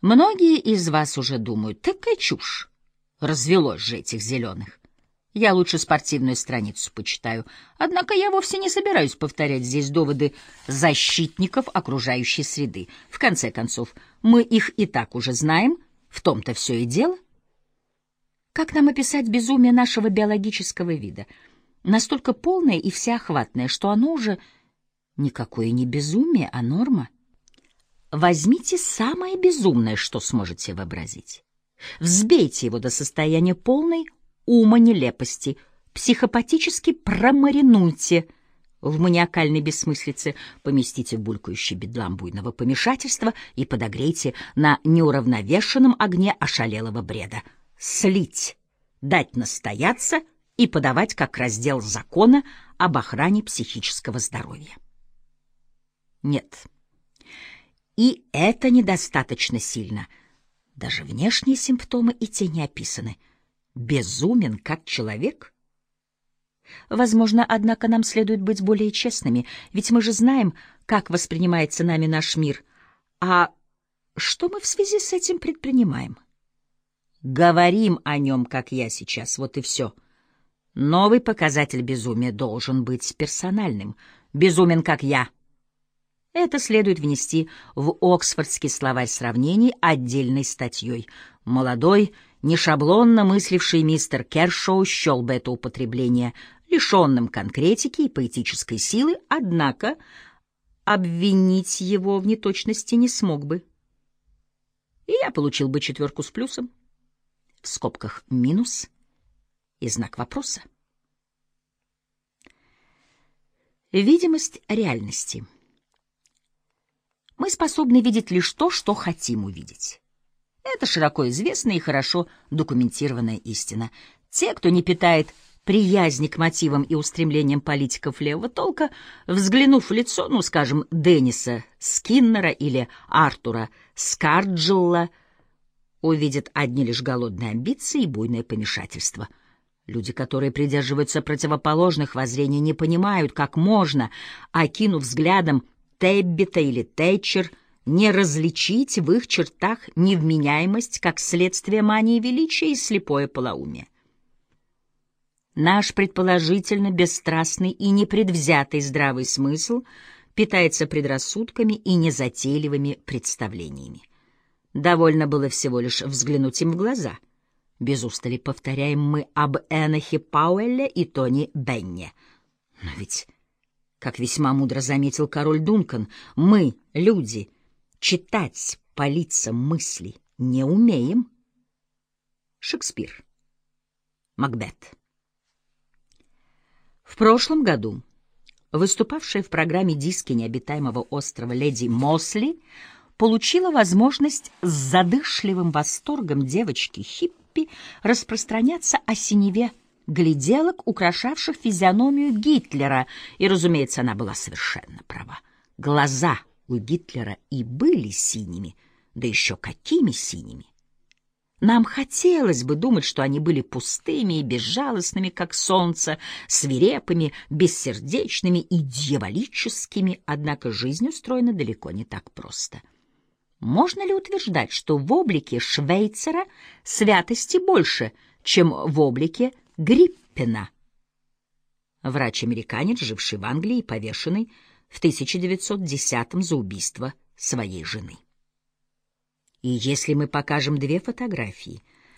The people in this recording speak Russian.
Многие из вас уже думают, такая чушь. Развелось же этих зеленых. Я лучше спортивную страницу почитаю. Однако я вовсе не собираюсь повторять здесь доводы защитников окружающей среды. В конце концов, мы их и так уже знаем, в том-то все и дело. Как нам описать безумие нашего биологического вида? Настолько полное и всеохватное, что оно уже никакое не безумие, а норма. Возьмите самое безумное, что сможете вообразить. Взбейте его до состояния полной ума нелепости, психопатически промаринуйте в маниакальной бессмыслице, поместите в булькающий бедлам буйного помешательства и подогрейте на неуравновешенном огне ошалелого бреда. Слить, дать настояться и подавать как раздел закона об охране психического здоровья. Нет. И это недостаточно сильно. Даже внешние симптомы и те не описаны. Безумен как человек? Возможно, однако, нам следует быть более честными, ведь мы же знаем, как воспринимается нами наш мир. А что мы в связи с этим предпринимаем? Говорим о нем, как я сейчас, вот и все. Новый показатель безумия должен быть персональным. Безумен, как я — это следует внести в Оксфордский словарь сравнений отдельной статьей. Молодой, нешаблонно мысливший мистер Кершоу счел бы это употребление лишенным конкретики и поэтической силы, однако обвинить его в неточности не смог бы. И я получил бы четверку с плюсом, в скобках минус и знак вопроса. Видимость реальности — мы способны видеть лишь то, что хотим увидеть. Это широко известная и хорошо документированная истина. Те, кто не питает приязни к мотивам и устремлениям политиков левого толка, взглянув в лицо, ну, скажем, Денниса Скиннера или Артура Скарджилла, увидят одни лишь голодные амбиции и буйное помешательство. Люди, которые придерживаются противоположных воззрений, не понимают, как можно, окинув взглядом Теббита или Тэтчер, не различить в их чертах невменяемость как следствие мании величия и слепое полоумие. Наш предположительно бесстрастный и непредвзятый здравый смысл питается предрассудками и незатейливыми представлениями. Довольно было всего лишь взглянуть им в глаза. Без устали повторяем мы об Энохе Пауэлле и Тони Бенне. Но ведь как весьма мудро заметил король Дункан, мы, люди, читать по лицам мысли не умеем. Шекспир. Макбет. В прошлом году выступавшая в программе «Диски необитаемого острова» леди Мосли получила возможность с задышливым восторгом девочки-хиппи распространяться о синеве гляделок, украшавших физиономию Гитлера, и, разумеется, она была совершенно права. Глаза у Гитлера и были синими, да еще какими синими! Нам хотелось бы думать, что они были пустыми и безжалостными, как солнце, свирепыми, бессердечными и дьяволическими, однако жизнь устроена далеко не так просто. Можно ли утверждать, что в облике Швейцера святости больше, чем в облике Гриппена, врач-американец, живший в Англии повешенный в 1910-м за убийство своей жены. И если мы покажем две фотографии —